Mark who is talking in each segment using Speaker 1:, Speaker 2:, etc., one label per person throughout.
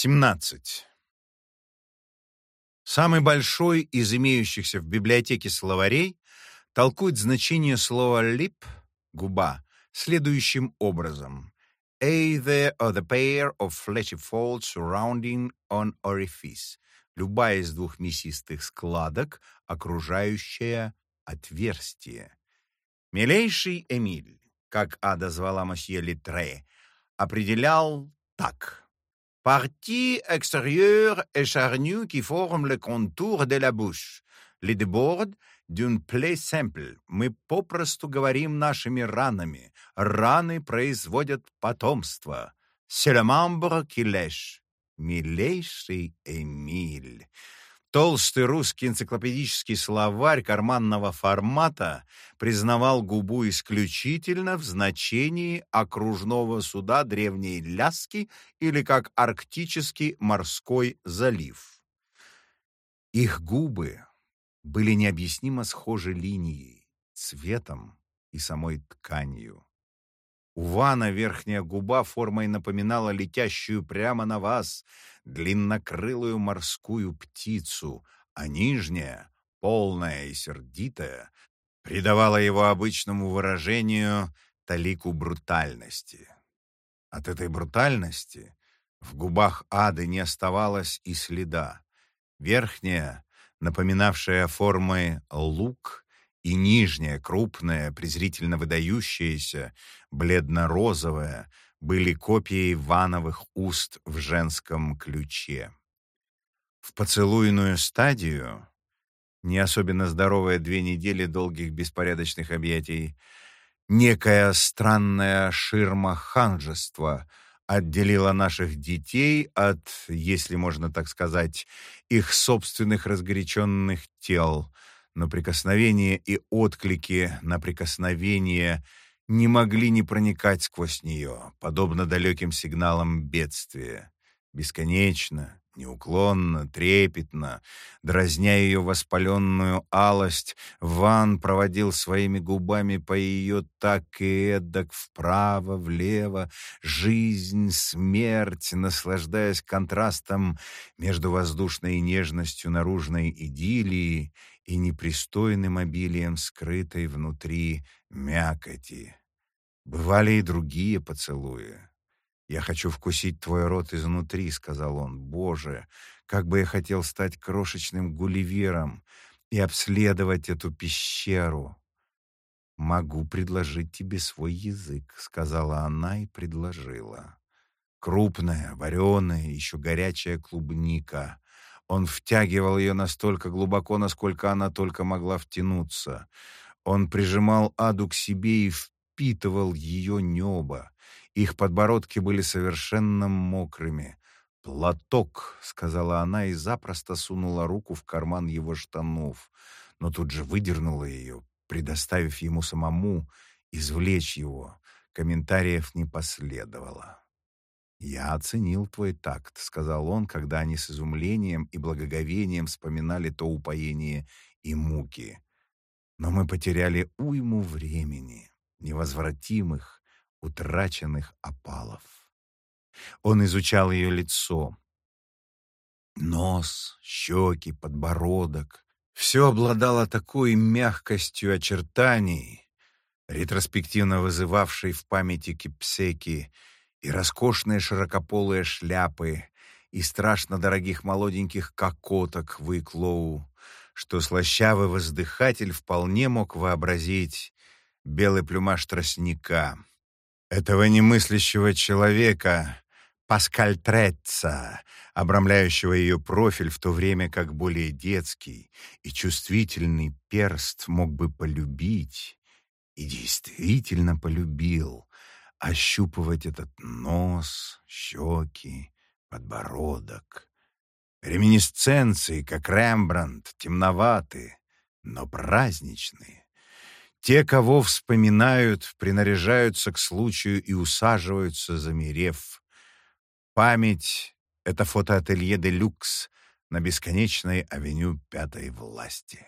Speaker 1: 17. Самый большой из имеющихся в библиотеке словарей толкует значение слова lip — губа следующим образом. Either of the pair of fleshy folds surrounding an orifice. Любая из двух мясистых складок, окружающая отверстие. Милейший Эмиль, как Ада звала мосье Литре, определял так — Partie extérieure et charnue qui forme le contour de la bouche. Les débords d'une plaie simple. Мы попросту говорим нашими ранами. Раны производят потомство. C'est le membre qui lèche. Милейший Эмиль. Толстый русский энциклопедический словарь карманного формата признавал губу исключительно в значении окружного суда Древней Ляски или как арктический морской залив. Их губы были необъяснимо схожи линией, цветом и самой тканью. У Вана верхняя губа формой напоминала летящую прямо на вас длиннокрылую морскую птицу, а нижняя, полная и сердитая, придавала его обычному выражению талику брутальности. От этой брутальности в губах ады не оставалось и следа. Верхняя, напоминавшая формой лук, и нижняя, крупная, презрительно выдающаяся, бледно-розовая, были копией вановых уст в женском ключе. В поцелуйную стадию, не особенно здоровая две недели долгих беспорядочных объятий, некая странная ширма ханжества отделила наших детей от, если можно так сказать, их собственных разгоряченных тел — но прикосновения и отклики на прикосновение не могли не проникать сквозь нее, подобно далеким сигналам бедствия. Бесконечно, неуклонно, трепетно, дразня ее воспаленную алость, Ван проводил своими губами по ее так и эдак вправо, влево, жизнь, смерть, наслаждаясь контрастом между воздушной нежностью наружной идиллии и непристойным обилием скрытой внутри мякоти. Бывали и другие поцелуи. «Я хочу вкусить твой рот изнутри», — сказал он. «Боже, как бы я хотел стать крошечным гулливером и обследовать эту пещеру!» «Могу предложить тебе свой язык», — сказала она и предложила. Крупная, вареная, еще горячая клубника, он втягивал ее настолько глубоко, насколько она только могла втянуться. Он прижимал Аду к себе и впитывал ее небо. Их подбородки были совершенно мокрыми. «Платок», — сказала она и запросто сунула руку в карман его штанов, но тут же выдернула ее, предоставив ему самому извлечь его. Комментариев не последовало. «Я оценил твой такт», — сказал он, когда они с изумлением и благоговением вспоминали то упоение и муки. «Но мы потеряли уйму времени, невозвратимых, утраченных опалов». Он изучал ее лицо. Нос, щеки, подбородок. Все обладало такой мягкостью очертаний, ретроспективно вызывавшей в памяти Кипсеки и роскошные широкополые шляпы, и страшно дорогих молоденьких кокоток в Иклоу, что слащавый воздыхатель вполне мог вообразить белый плюмаж тростника. Этого немыслящего человека, Паскаль Третца, обрамляющего ее профиль, в то время как более детский и чувствительный перст мог бы полюбить, и действительно полюбил, ощупывать этот нос, щеки, подбородок. Реминисценции, как Рембрандт, темноваты, но праздничные. Те, кого вспоминают, принаряжаются к случаю и усаживаются, замерев. Память — это фотоателье де люкс на бесконечной авеню пятой власти.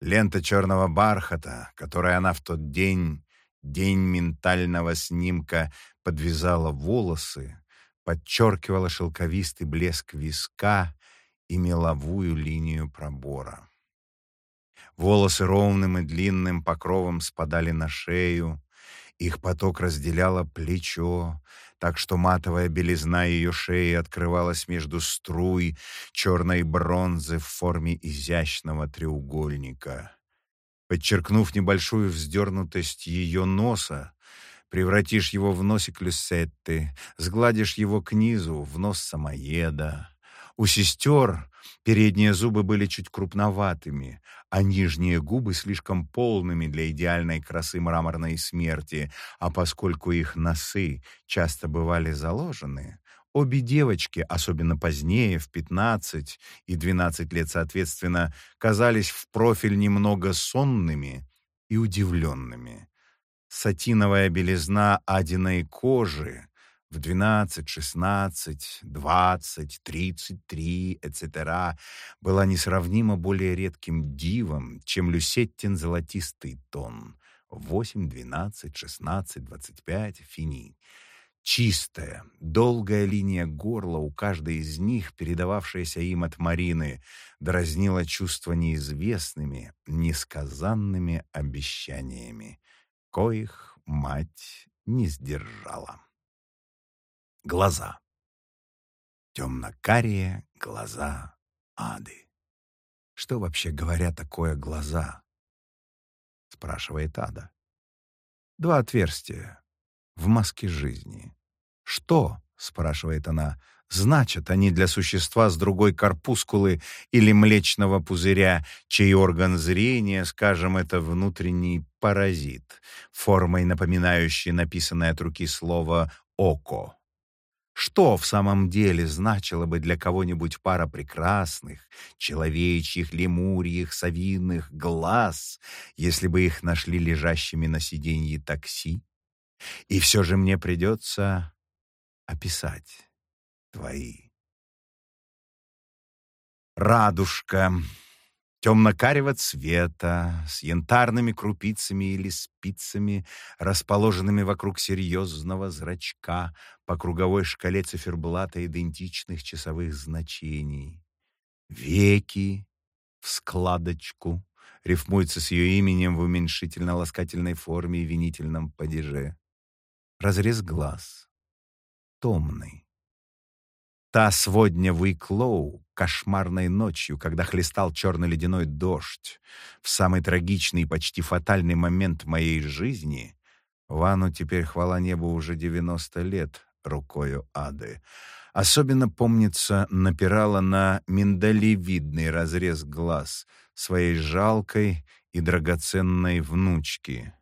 Speaker 1: Лента черного бархата, которой она в тот день День ментального снимка подвязала волосы, подчеркивала шелковистый блеск виска и меловую линию пробора. Волосы ровным и длинным покровом спадали на шею, их поток разделяло плечо, так что матовая белизна ее шеи открывалась между струй черной бронзы в форме изящного треугольника. Подчеркнув небольшую вздернутость ее носа, превратишь его в носик люсетты, сгладишь его к низу, в нос самоеда. У сестер передние зубы были чуть крупноватыми, а нижние губы слишком полными для идеальной красы мраморной смерти, а поскольку их носы часто бывали заложены, обе девочки, особенно позднее, в 15 и 12 лет соответственно, казались в профиль немного сонными и удивленными. Сатиновая белизна адиной кожи в 12, 16, 20, 33, etc. была несравнимо более редким дивом, чем люсеттин золотистый тон 8, 12, 16, 25, фини. Чистая, долгая линия горла у каждой из них, передававшаяся им от Марины, дразнила чувства неизвестными, несказанными обещаниями, коих мать не сдержала глаза. Темно-карие глаза ады. Что вообще говоря такое глаза? Спрашивает ада. Два отверстия в маске жизни. Что, спрашивает она, значат они для существа с другой корпускулы или млечного пузыря, чей орган зрения, скажем, это внутренний паразит, формой напоминающий написанное от руки слово «око». Что в самом деле значило бы для кого-нибудь пара прекрасных, человечьих, лемурьих, совиных глаз, если бы их нашли лежащими на сиденье такси? И все же мне придется описать твои. Радужка темно-карего цвета, с янтарными крупицами или спицами, расположенными вокруг серьезного зрачка по круговой шкале циферблата идентичных часовых значений. Веки в складочку рифмуется с ее именем в уменьшительно-ласкательной форме и винительном падеже. Разрез глаз. Томный. Та сводня в Уиклоу, кошмарной ночью, когда хлестал черный ледяной дождь, в самый трагичный и почти фатальный момент моей жизни, Вану теперь, хвала небу, уже 90 лет рукою ады. Особенно, помнится, напирала на миндалевидный разрез глаз своей жалкой и драгоценной внучки.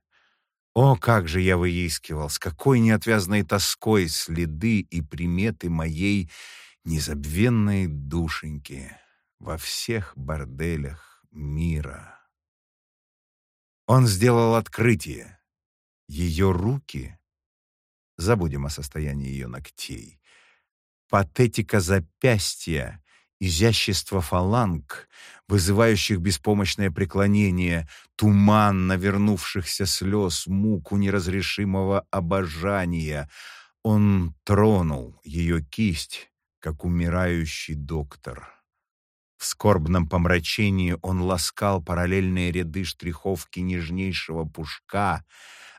Speaker 1: О, как же я выискивал, с какой неотвязной тоской следы и приметы моей незабвенной душеньки во всех борделях мира. Он сделал открытие. Ее руки, забудем о состоянии ее ногтей, патетика запястья изящество фаланг, вызывающих беспомощное преклонение, туман навернувшихся слез, муку неразрешимого обожания. Он тронул ее кисть, как умирающий доктор. В скорбном помрачении он ласкал параллельные ряды штриховки нежнейшего пушка,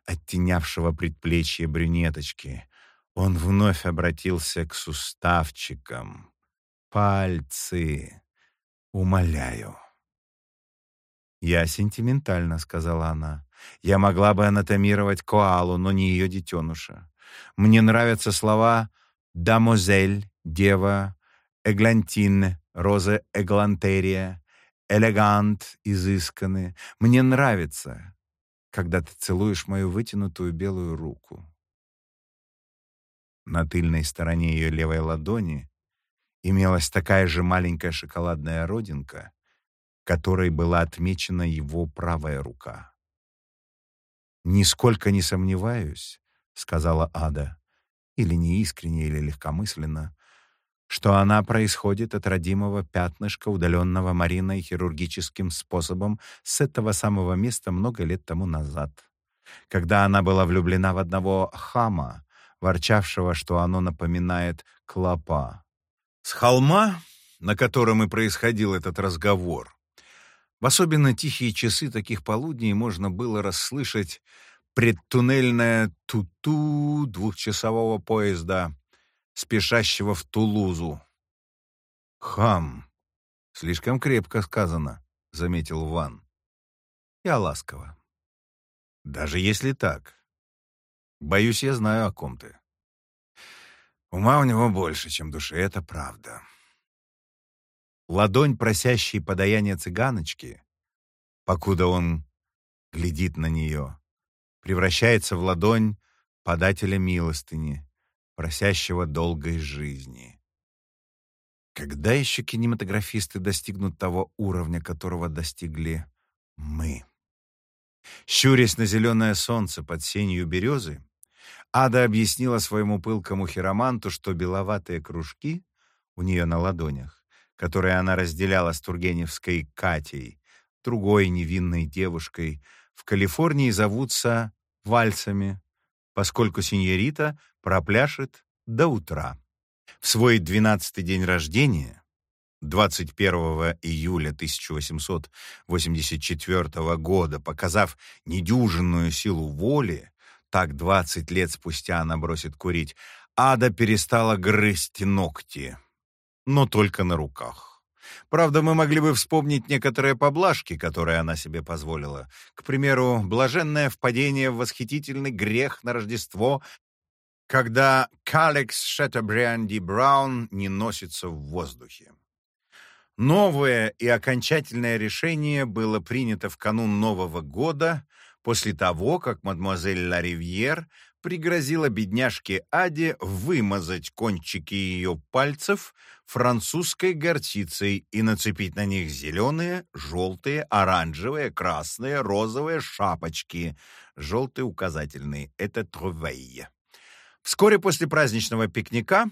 Speaker 1: оттенявшего предплечье брюнеточки. Он вновь обратился к суставчикам пальцы. Умоляю. «Я сентиментально», — сказала она. «Я могла бы анатомировать коалу, но не ее детеныша. Мне нравятся слова «дамозель», «дева», «эглантин», «роза эглантерия», «элегант», «изысканный». Мне нравится, когда ты целуешь мою вытянутую белую руку. На тыльной стороне ее левой ладони имелась такая же маленькая шоколадная родинка, которой была отмечена его правая рука. «Нисколько не сомневаюсь», — сказала Ада, или неискренне, или легкомысленно, что она происходит от родимого пятнышка, удаленного Мариной хирургическим способом с этого самого места много лет тому назад, когда она была влюблена в одного хама, ворчавшего, что оно напоминает клопа. С холма, на котором и происходил этот разговор, в особенно тихие часы таких полудней можно было расслышать предтуннельное туту двухчасового поезда, спешащего в Тулузу. «Хам! Слишком крепко сказано», — заметил Ван. «Я ласково. Даже если так. Боюсь, я знаю, о ком ты. Ума у него больше, чем души, это правда». Ладонь, просящей подаяние цыганочки, покуда он глядит на нее, превращается в ладонь подателя милостыни, просящего долгой жизни. Когда еще кинематографисты достигнут того уровня, которого достигли мы? Щурясь на зеленое солнце под сенью березы, Ада объяснила своему пылкому хироманту, что беловатые кружки у нее на ладонях которые она разделяла с Тургеневской Катей, другой невинной девушкой, в Калифорнии зовутся вальсами, поскольку синьорита пропляшет до утра. В свой двенадцатый день рождения, 21 июля 1884 года, показав недюжинную силу воли, так 20 лет спустя она бросит курить, Ада перестала грызть ногти но только на руках. Правда, мы могли бы вспомнить некоторые поблажки, которые она себе позволила. К примеру, блаженное впадение в восхитительный грех на Рождество, когда Калекс Шеттебрианди Браун не носится в воздухе. Новое и окончательное решение было принято в канун Нового года, после того, как мадемуазель Ларивьер пригрозила бедняжке Аде вымазать кончики ее пальцев французской горчицей и нацепить на них зеленые, желтые, оранжевые, красные, розовые шапочки. Желтый указательный — это трувейе. Вскоре после праздничного пикника,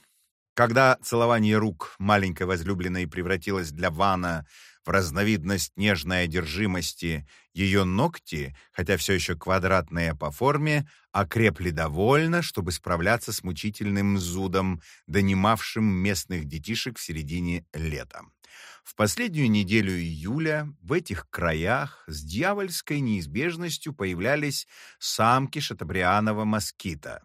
Speaker 1: когда целование рук маленькой возлюбленной превратилось для Вана в разновидность нежной одержимости, ее ногти, хотя все еще квадратные по форме, окрепли довольно, чтобы справляться с мучительным зудом, донимавшим местных детишек в середине лета. В последнюю неделю июля в этих краях с дьявольской неизбежностью появлялись самки шатабрианова москита.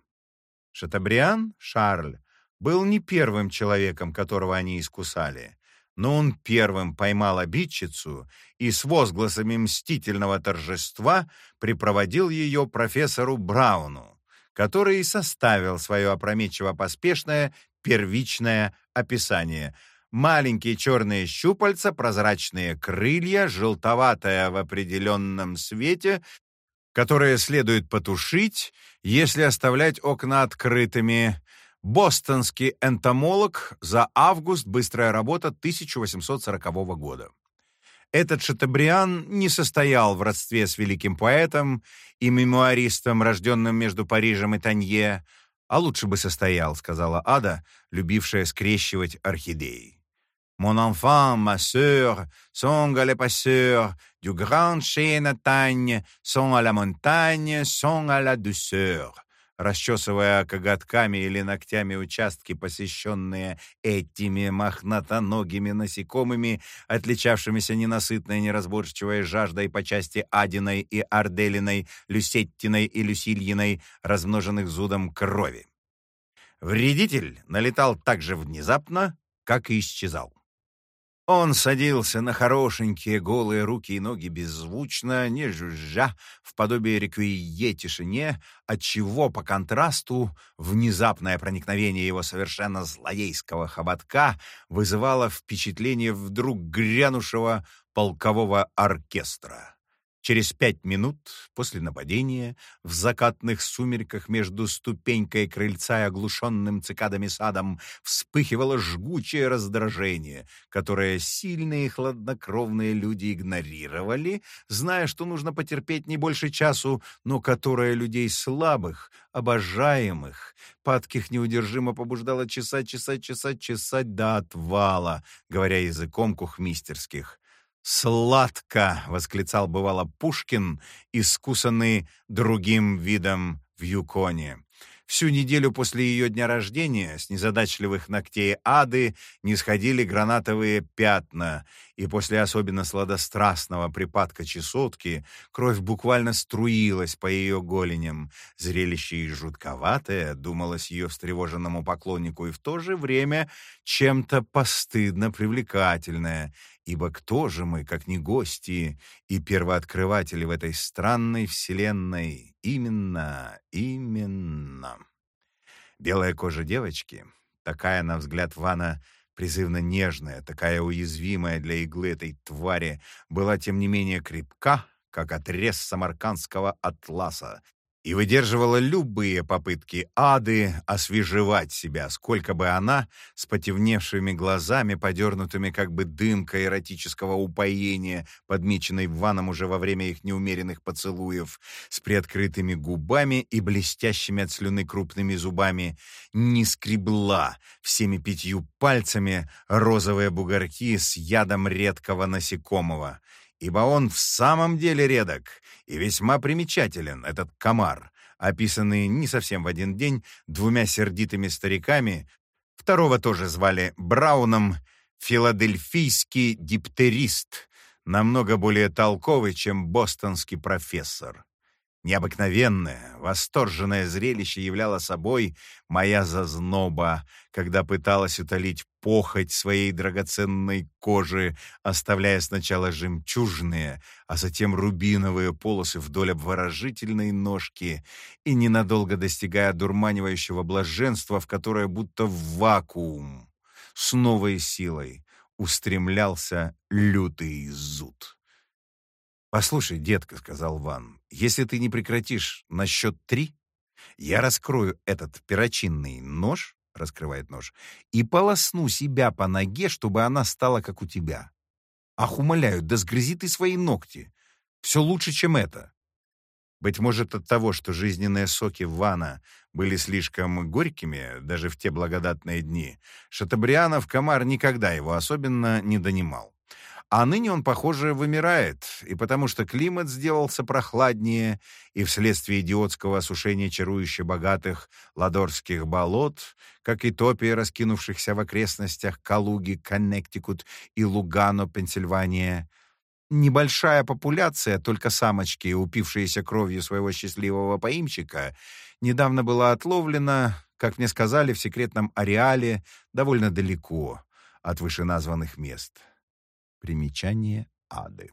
Speaker 1: Шатабриан, Шарль, был не первым человеком, которого они искусали но он первым поймал обидчицу и с возгласами мстительного торжества припроводил ее профессору Брауну, который и составил свое опрометчиво поспешное первичное описание. Маленькие черные щупальца, прозрачные крылья, желтоватое в определенном свете, которое следует потушить, если оставлять окна открытыми, Бостонский энтомолог за август, быстрая работа 1840 года. Этот Шатабриан не состоял в родстве с великим поэтом и мемуаристом, рожденным между Парижем и Танье, а лучше бы состоял, сказала Ада, любившая скрещивать орхидеи. Mon enfant, ma sœur, sont passeurs du grand chêne Tagne, sont à la montagne, sont à la douceur расчесывая коготками или ногтями участки, посещенные этими мохнатоногими насекомыми, отличавшимися ненасытной неразборчивой жаждой по части Адиной и Арделиной, Люсеттиной и Люсильиной, размноженных зудом крови. Вредитель налетал так же внезапно, как и исчезал. Он садился на хорошенькие голые руки и ноги беззвучно, не жужжа, в подобие реквие тишине, отчего по контрасту внезапное проникновение его совершенно злодейского хоботка вызывало впечатление вдруг грянувшего полкового оркестра. Через пять минут после нападения в закатных сумерках между ступенькой крыльца и оглушенным цикадами садом вспыхивало жгучее раздражение, которое сильные и хладнокровные люди игнорировали, зная, что нужно потерпеть не больше часу, но которое людей слабых, обожаемых, падких неудержимо побуждало чесать, чесать, чесать, чесать до отвала, говоря языком кухмистерских. «Сладко!» — восклицал бывало Пушкин, искусанный другим видом в Юконе. Всю неделю после ее дня рождения с незадачливых ногтей ады не сходили гранатовые пятна, и после особенно сладострастного припадка чесотки кровь буквально струилась по ее голеням. Зрелище и жутковатое, думалось ее встревоженному поклоннику, и в то же время чем-то постыдно привлекательное, ибо кто же мы, как не гости и первооткрыватели в этой странной вселенной? Именно, именно. Белая кожа девочки, такая, на взгляд Вана, призывно нежная, такая уязвимая для иглы этой твари, была, тем не менее, крепка, как отрез самаркандского атласа, и выдерживала любые попытки ады освежевать себя, сколько бы она с потемневшими глазами, подернутыми как бы дымкой эротического упоения, подмеченной Ваном уже во время их неумеренных поцелуев, с приоткрытыми губами и блестящими от слюны крупными зубами, не скребла всеми пятью пальцами розовые бугорки с ядом редкого насекомого ибо он в самом деле редок и весьма примечателен, этот комар, описанный не совсем в один день двумя сердитыми стариками, второго тоже звали Брауном, филадельфийский диптерист, намного более толковый, чем бостонский профессор. Необыкновенное, восторженное зрелище являло собой моя зазноба, когда пыталась утолить похоть своей драгоценной кожи, оставляя сначала жемчужные, а затем рубиновые полосы вдоль обворожительной ножки и ненадолго достигая дурманивающего блаженства, в которое будто в вакуум с новой силой устремлялся лютый зуд. «Послушай, детка», — сказал Ван, — «если ты не прекратишь на счет три, я раскрою этот перочинный нож, — раскрывает нож, — и полосну себя по ноге, чтобы она стала как у тебя. Ах, умоляю, да сгрызи ты свои ногти. Все лучше, чем это». Быть может, от того, что жизненные соки Вана были слишком горькими, даже в те благодатные дни, Шатабрианов комар никогда его особенно не донимал. А ныне он, похоже, вымирает, и потому что климат сделался прохладнее, и вследствие идиотского осушения чарующе богатых ладорских болот, как и топи, раскинувшихся в окрестностях Калуги, Коннектикут и Лугано, Пенсильвания, небольшая популяция, только самочки, упившиеся кровью своего счастливого поимщика, недавно была отловлена, как мне сказали, в секретном ареале довольно далеко от вышеназванных мест. Примечание ады.